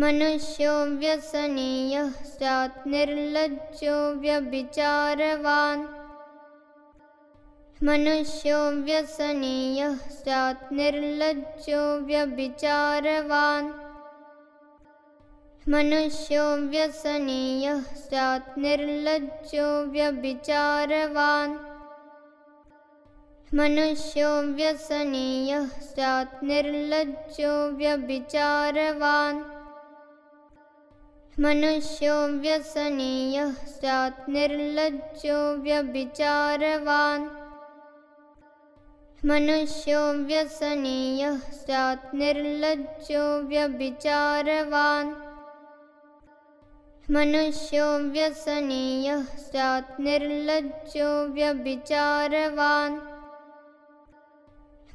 मनुष्यो व्यसनीयः स्यात् निर्लज्जो व्यभिचारवान् मनुष्यो व्यसनीयः स्यात् निर्लज्जो व्यभिचारवान् मनुष्यो व्यसनीयः स्यात् निर्लज्जो व्यभिचारवान् मनुष्यो व्यसनीयः स्यात् निर्लज्जो व्यभिचारवान् मनुष्यो व्यसनीयः स्यात् निर्लज्जो व्यभिचारवान् मनुष्यो व्यसनीयः स्यात् निर्लज्जो व्यभिचारवान् मनुष्यो व्यसनीयः स्यात् निर्लज्जो व्यभिचारवान्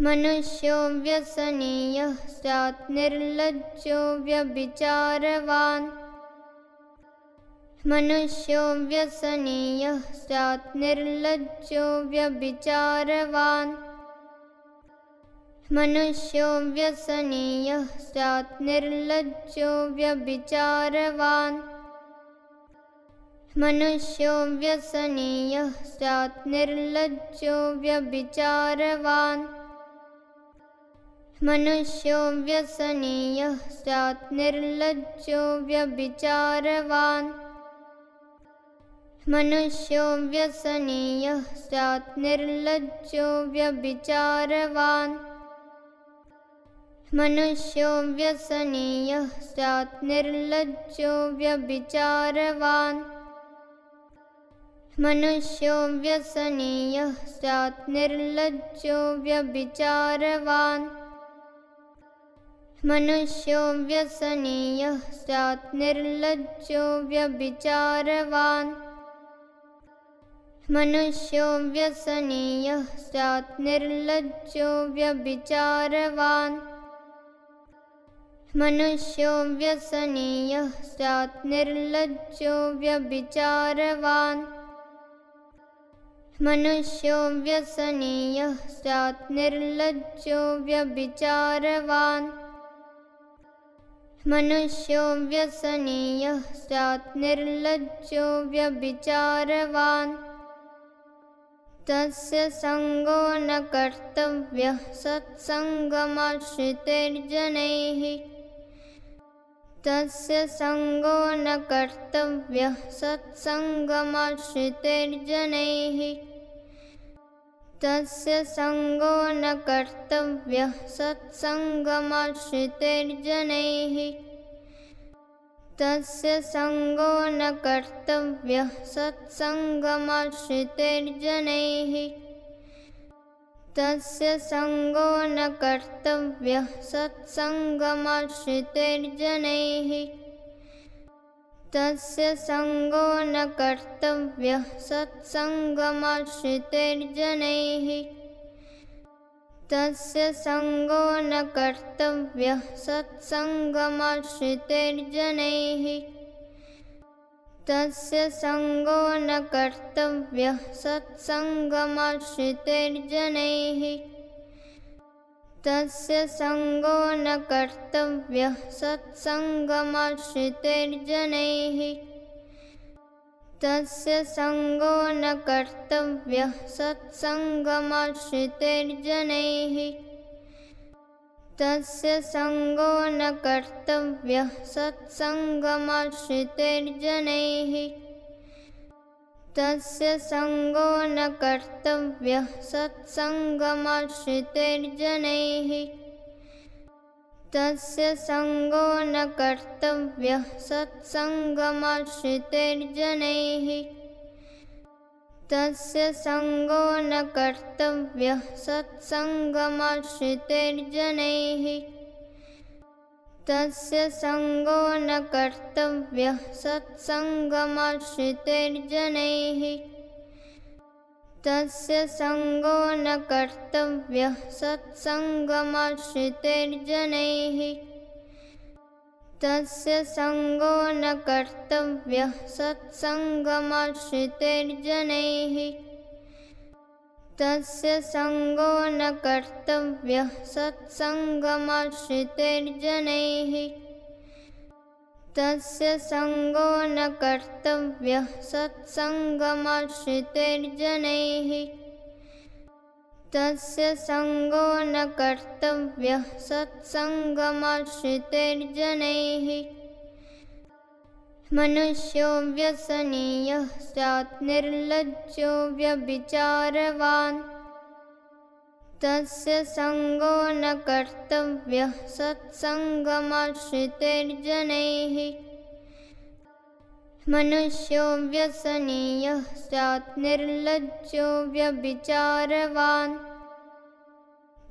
मनुष्यो व्यसनीयः स्यात् निर्लज्जो व्यभिचारवान् मनुष्यो व्यसनीयः स्यात् निर्लज्जो व्यभिचारवान् मनुष्यो व्यसनीयः स्यात् निर्लज्जो व्यभिचारवान् मनुष्यो व्यसनीयः स्यात् निर्लज्जो व्यभिचारवान् मनुष्यो व्यसनीयः स्यात् निर्लज्जो व्यभिचारवान् मनुष्यो व्यसनीयः स्यात् निर्लज्जो व्यभिचारवान् मनुष्यो व्यसनीयः स्यात् निर्लज्जो व्यभिचारवान् मनुष्यो व्यसनीयः स्यात् निर्लज्जो व्यभिचारवान् मनुष्यो व्यसनीयः स्यात् निर्लज्जो व्यभिचारवान् मनुष्यो व्यसनीयः स्यात् निर्लज्जो व्यभिचारवान् मनुष्यो व्यसनीयः स्यात् निर्लज्जो व्यभिचारवान् मनुष्यो व्यसनीयः स्यात् निर्लज्जो व्यभिचारवान् मनुष्यो व्यसनीयः स्यात् निर्लज्जो व्यभिचारवान् तस्य सङ्गो न कर्तव्यः सत्सङ्गमाश्रितैर्जनैः। तस्य सङ्गो न कर्तव्यः सत्सङ्गमाश्रितैर्जनैः। तस्य सङ्गो न कर्तव्यः सत्सङ्गमाश्रितैर्जनैः तस्य सङ्गो न कर्तव्यः सत्सङ्गमाश्रितैर्जनैः तस्य सङ्गो न कर्तव्यः सत्सङ्गमाश्रितैर्जनैः तस्य सङ्गो न कर्तव्यः सत्सङ्गमाश्रितैर्जनैः तस्य सङ्गो न कर्तव्यः सत्सङ्गमाश्रितैर्जनैः। तस्य सङ्गो न कर्तव्यः सत्सङ्गमाश्रितैर्जनैः। तस्य सङ्गो न कर्तव्यः सत्सङ्गमाश्रितैर्जनैः तस्य सङ्गो न कर्तव्यः सत्सङ्गमाश्रितैर्जनैः। तस्य सङ्गो न कर्तव्यः सत्सङ्गमाश्रितैर्जनैः। तस्य सङ्गो न कर्तव्यः सत्सङ्गमाश्रितैर्जनैः तस्य सङ्गो न कर्तव्यः सत्सङ्गमाश्रितैर्जनैः तस्य सङ्गो न कर्तव्यः सत्सङ्गमाश्रितैर्जनैः तस्य सङ्गो न कर्तव्यः सत्सङ्गमाश्रितैर्जनैः तस्य सङ्गो न कर्तव्यः सत्सङ्गमाश्रितैर्जनैः। तस्य सङ्गो न कर्तव्यः सत्सङ्गमाश्रितैर्जनैः। तस्य सङ्गो न कर्तव्यः सत्सङ्गमाश्रितैर्जनैः तस्य सङ्गो न कर्तव्यः सत्सङ्गमाश्रितैर्जनैः तस्य सङ्गो न कर्तव्यः सत्सङ्गमाश्रितैर्जनैः मनुष्यो व्यसनीयः स्यात् निर्लज्जो व्यभिचारवान् तस्य सङ्गो न कर्तव्यः सत्सङ्गमाश्रितैर्जनैः। मनुष्यो व्यसनीयः स्यात् निर्लज्जो व्यभिचारवान्।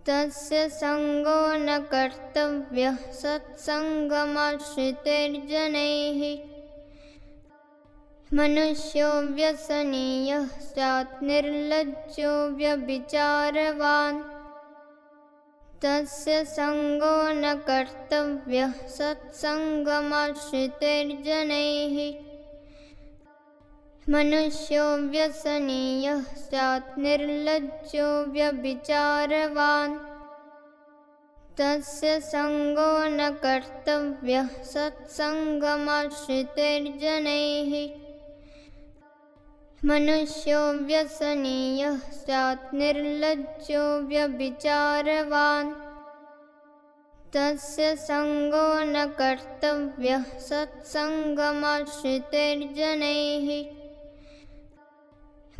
तस्य सङ्गो न कर्तव्यः सत्सङ्गमाश्रितैर्जनैः मनुष्यो व्यसनीयः स्यात् निर्लज्जो व्यभिचारवान् तस्य सङ्गो न कर्तव्यः सत्सङ्गमाश्रितैर्जनैः। मनुष्यो व्यसनीयः स्यात् निर्लज्जो व्यभिचारवान् तस्य सङ्गो न कर्तव्यः सत्सङ्गमाश्रितैर्जनैः। मनुष्यो व्यसनीयः स्यात् निर्लज्जो व्यभिचारवान् तस्य सङ्गो न कर्तव्यः सत्सङ्गमाश्रितैर्जनैः।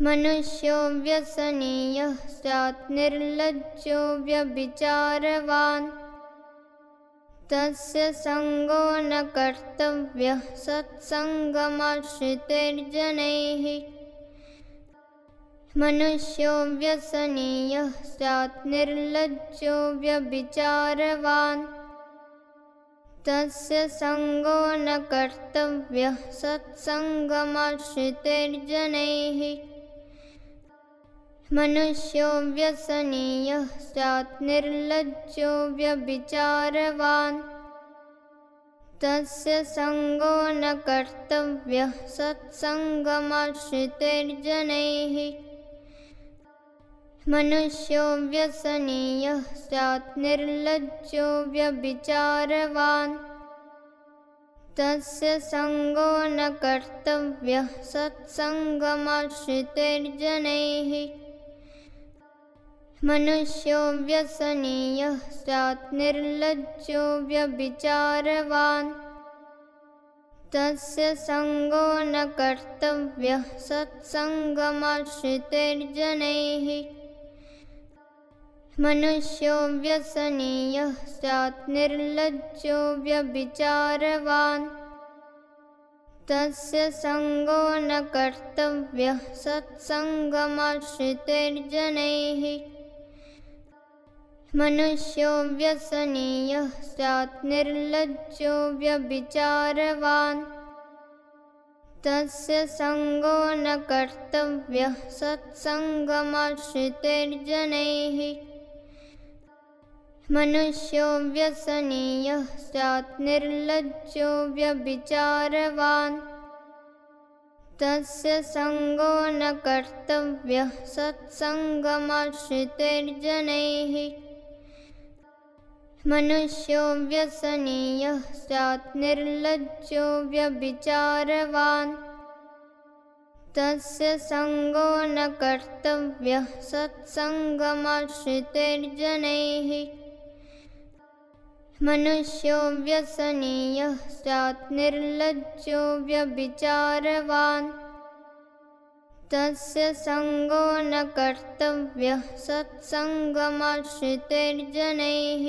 मनुष्यो व्यसनीयः स्यात् निर्लज्जो व्यभिचारवान् तस्य सङ्गो न कर्तव्यः सत्सङ्गमाश्रितैर्जनैः मनुष्यो व्यसनीयः स्यात् निर्लज्जो व्यभिचारवान् तस्य सङ्गो न कर्तव्यः सत्सङ्गमाश्रितैर्जनैः। मनुष्यो व्यसनीयः स्यात् निर्लज्जो व्यभिचारवान् तस्य सङ्गो न कर्तव्यः सत्सङ्गमाश्रितैर्जनैः। मनुष्यो व्यसनीयः स्यात् निर्लज्जो व्यभिचारवान् तस्य सङ्गो न कर्तव्यः सत्सङ्गमाश्रितैर्जनैः। मनुष्यो व्यसनीयः स्यात् निर्लज्जो व्यभिचारवान् तस्य सङ्गो न कर्तव्यः सत्सङ्गमाश्रितैर्जनैः। मनुष्यो व्यसनीयः स्यात् निर्लज्जो व्यभिचारवान् तस्य सङ्गो न कर्तव्यः सत्सङ्गमाश्रितैर्जनैः। मनुष्यो व्यसनीयः स्यात् निर्लज्जो व्यभिचारवान् तस्य सङ्गो न कर्तव्यः सत्सङ्गमाश्रितैर्जनैः मनुष्यो व्यसनीयः स्यात् निर्लज्जो व्यभिचारवान्। तस्य सङ्गो न कर्तव्यः सत्सङ्गमाश्रितैर्जनैः। मनुष्यो व्यसनीयः स्यात् निर्लज्जो व्यभिचारवान्। तस्य सङ्गो न कर्तव्यः सत्सङ्गमाश्रितैर्जनैः मनुष्यो व्यसनीयः स्यात् निर्लज्जो व्यभिचारवान्। तस्य सङ्गो न कर्तव्यः सत्सङ्गमाश्रितैर्जनैः